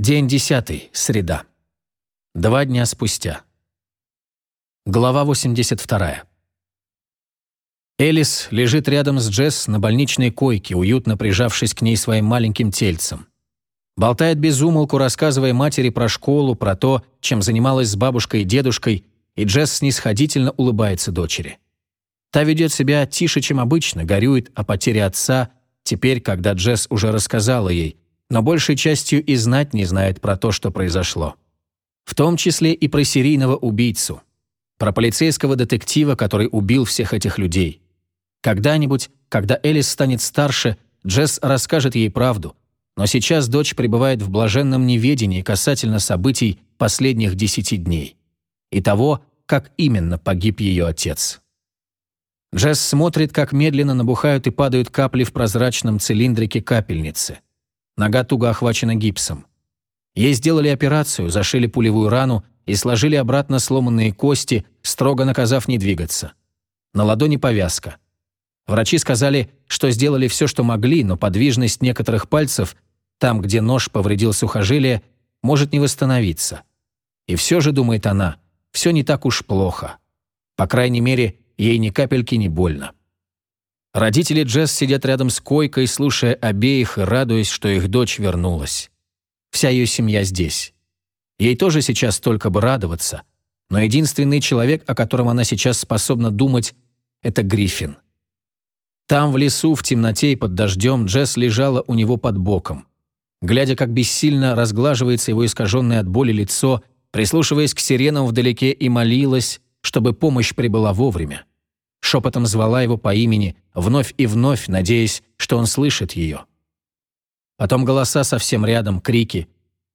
День десятый, среда. Два дня спустя. Глава 82. Элис лежит рядом с Джесс на больничной койке, уютно прижавшись к ней своим маленьким тельцем. Болтает без умолку, рассказывая матери про школу, про то, чем занималась с бабушкой и дедушкой, и Джесс снисходительно улыбается дочери. Та ведет себя тише, чем обычно, горюет о потере отца, теперь, когда Джесс уже рассказала ей, но большей частью и знать не знает про то, что произошло. В том числе и про серийного убийцу, про полицейского детектива, который убил всех этих людей. Когда-нибудь, когда Элис станет старше, Джесс расскажет ей правду, но сейчас дочь пребывает в блаженном неведении касательно событий последних десяти дней и того, как именно погиб ее отец. Джесс смотрит, как медленно набухают и падают капли в прозрачном цилиндрике капельницы. Нога туго охвачена гипсом. Ей сделали операцию, зашили пулевую рану и сложили обратно сломанные кости, строго наказав не двигаться. На ладони повязка. Врачи сказали, что сделали все, что могли, но подвижность некоторых пальцев, там, где нож повредил сухожилие, может не восстановиться. И все же, думает она, все не так уж плохо. По крайней мере, ей ни капельки не больно. Родители Джесс сидят рядом с койкой, слушая обеих и радуясь, что их дочь вернулась. Вся ее семья здесь. Ей тоже сейчас только бы радоваться, но единственный человек, о котором она сейчас способна думать, это Гриффин. Там, в лесу, в темноте и под дождем, Джесс лежала у него под боком. Глядя, как бессильно разглаживается его искаженное от боли лицо, прислушиваясь к сиренам вдалеке и молилась, чтобы помощь прибыла вовремя шепотом звала его по имени, вновь и вновь, надеясь, что он слышит ее. Потом голоса совсем рядом, крики.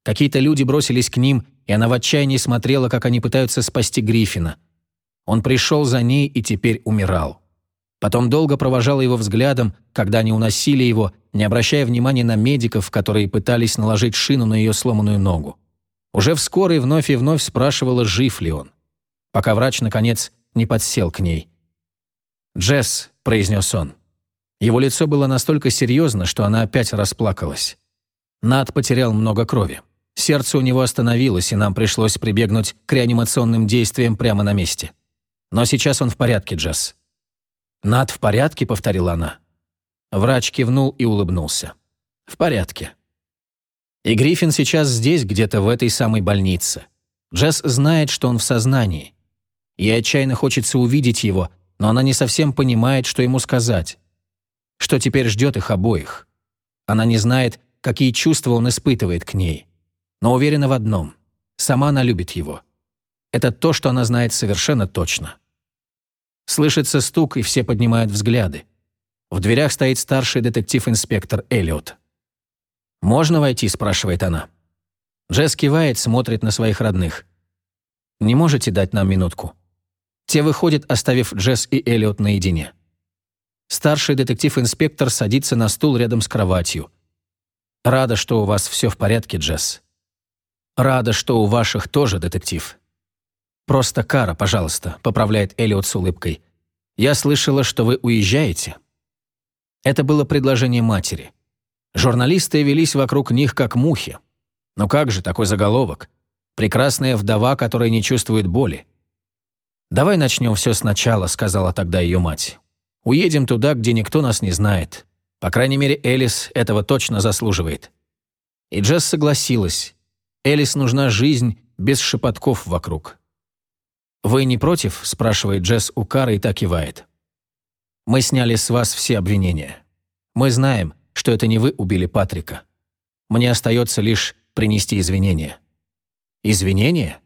Какие-то люди бросились к ним, и она в отчаянии смотрела, как они пытаются спасти Гриффина. Он пришел за ней и теперь умирал. Потом долго провожала его взглядом, когда они уносили его, не обращая внимания на медиков, которые пытались наложить шину на ее сломанную ногу. Уже в скорой вновь и вновь спрашивала, жив ли он. Пока врач, наконец, не подсел к ней. «Джесс», — произнес он. Его лицо было настолько серьезно, что она опять расплакалась. Над потерял много крови. Сердце у него остановилось, и нам пришлось прибегнуть к реанимационным действиям прямо на месте. Но сейчас он в порядке, Джесс. «Над в порядке?» — повторила она. Врач кивнул и улыбнулся. «В порядке». И Гриффин сейчас здесь, где-то в этой самой больнице. Джесс знает, что он в сознании. Ей отчаянно хочется увидеть его, но она не совсем понимает, что ему сказать. Что теперь ждет их обоих. Она не знает, какие чувства он испытывает к ней. Но уверена в одном – сама она любит его. Это то, что она знает совершенно точно. Слышится стук, и все поднимают взгляды. В дверях стоит старший детектив-инспектор Эллиот. «Можно войти?» – спрашивает она. Джесс кивает, смотрит на своих родных. «Не можете дать нам минутку?» Те выходят, оставив Джесс и Эллиот наедине. Старший детектив-инспектор садится на стул рядом с кроватью. «Рада, что у вас все в порядке, Джесс. Рада, что у ваших тоже детектив. Просто Кара, пожалуйста», — поправляет Эллиот с улыбкой. «Я слышала, что вы уезжаете». Это было предложение матери. Журналисты велись вокруг них как мухи. Но как же такой заголовок? Прекрасная вдова, которая не чувствует боли. «Давай начнем все сначала», — сказала тогда ее мать. «Уедем туда, где никто нас не знает. По крайней мере, Элис этого точно заслуживает». И Джесс согласилась. Элис нужна жизнь без шепотков вокруг. «Вы не против?» – спрашивает Джесс у Кары и так кивает. «Мы сняли с вас все обвинения. Мы знаем, что это не вы убили Патрика. Мне остается лишь принести извинения». «Извинения?»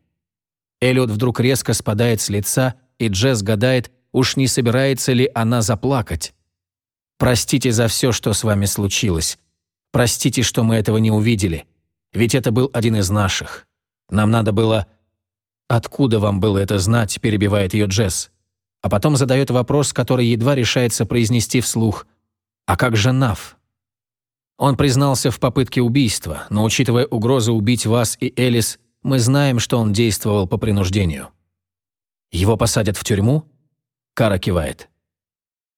Эллиот вдруг резко спадает с лица, и Джесс гадает, уж не собирается ли она заплакать. «Простите за все, что с вами случилось. Простите, что мы этого не увидели. Ведь это был один из наших. Нам надо было...» «Откуда вам было это знать?» – перебивает ее Джесс. А потом задает вопрос, который едва решается произнести вслух. «А как же Нав?» Он признался в попытке убийства, но, учитывая угрозу убить вас и Элис, мы знаем, что он действовал по принуждению. Его посадят в тюрьму? Кара кивает.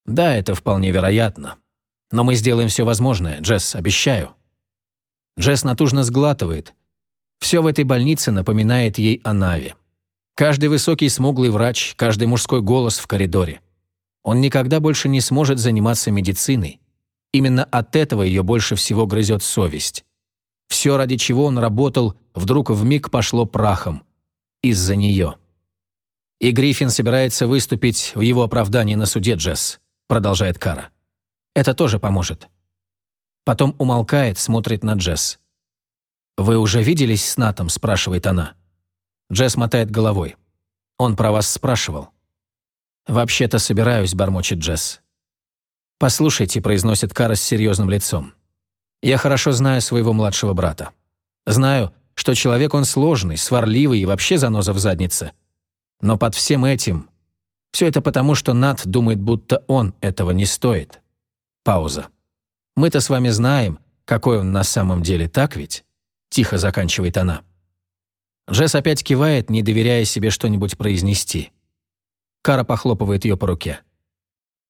Да, это вполне вероятно. Но мы сделаем все возможное, Джесс, обещаю. Джесс натужно сглатывает, Все в этой больнице напоминает ей о Наве. Каждый высокий смуглый врач, каждый мужской голос в коридоре. Он никогда больше не сможет заниматься медициной. Именно от этого ее больше всего грызет совесть. Все, ради чего он работал, вдруг вмиг пошло прахом. Из-за нее. «И Гриффин собирается выступить в его оправдании на суде, Джесс», продолжает Кара. «Это тоже поможет». Потом умолкает, смотрит на Джесс. «Вы уже виделись с Натом?» – спрашивает она. Джесс мотает головой. «Он про вас спрашивал». «Вообще-то собираюсь», – бормочет Джесс. «Послушайте», – произносит Кара с серьезным лицом. «Я хорошо знаю своего младшего брата. Знаю, что человек он сложный, сварливый и вообще заноза в заднице. Но под всем этим... Все это потому, что Нат думает, будто он этого не стоит». Пауза. «Мы-то с вами знаем, какой он на самом деле, так ведь?» Тихо заканчивает она. Джесс опять кивает, не доверяя себе что-нибудь произнести. Кара похлопывает ее по руке.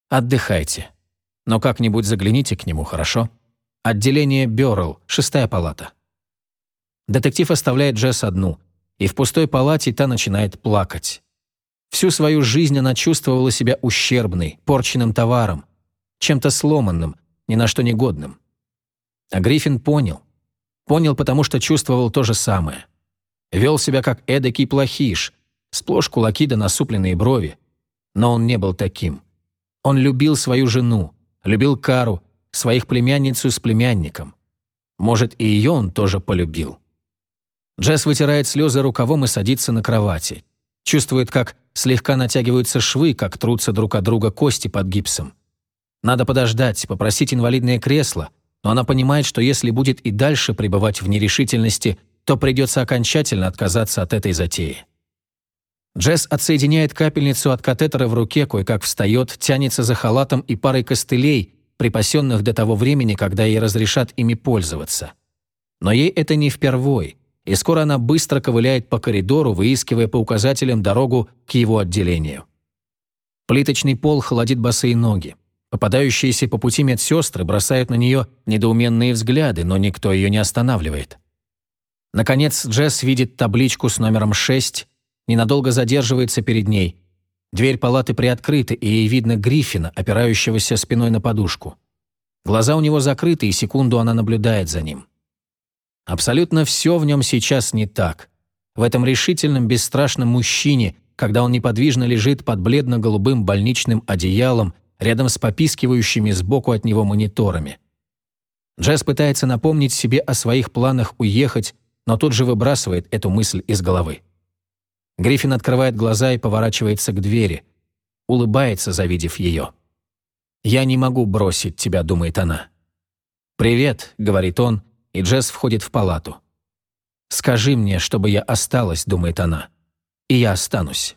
«Отдыхайте. Но как-нибудь загляните к нему, хорошо? Отделение Бёрл, шестая палата». Детектив оставляет Джесс одну, и в пустой палате та начинает плакать. Всю свою жизнь она чувствовала себя ущербной, порченным товаром, чем-то сломанным, ни на что негодным. А Гриффин понял. Понял, потому что чувствовал то же самое. Вел себя как эдакий плохиш, сплошь кулаки да насупленные брови. Но он не был таким. Он любил свою жену, любил Кару, своих племянницу с племянником. Может, и ее он тоже полюбил. Джесс вытирает слезы рукавом и садится на кровати. Чувствует, как слегка натягиваются швы, как трутся друг от друга кости под гипсом. Надо подождать, попросить инвалидное кресло, но она понимает, что если будет и дальше пребывать в нерешительности, то придется окончательно отказаться от этой затеи. Джесс отсоединяет капельницу от катетера в руке, кое-как встает, тянется за халатом и парой костылей, припасенных до того времени, когда ей разрешат ими пользоваться. Но ей это не впервой, и скоро она быстро ковыляет по коридору, выискивая по указателям дорогу к его отделению. Плиточный пол холодит босые ноги. Попадающиеся по пути медсестры бросают на нее недоуменные взгляды, но никто ее не останавливает. Наконец Джесс видит табличку с номером 6, ненадолго задерживается перед ней. Дверь палаты приоткрыта, и ей видно Гриффина, опирающегося спиной на подушку. Глаза у него закрыты, и секунду она наблюдает за ним. Абсолютно все в нем сейчас не так. В этом решительном, бесстрашном мужчине, когда он неподвижно лежит под бледно-голубым больничным одеялом рядом с попискивающими сбоку от него мониторами. Джесс пытается напомнить себе о своих планах уехать, но тут же выбрасывает эту мысль из головы. Гриффин открывает глаза и поворачивается к двери. Улыбается, завидев ее. «Я не могу бросить тебя», — думает она. «Привет», — говорит он, и Джесс входит в палату. «Скажи мне, чтобы я осталась», — думает она. «И я останусь».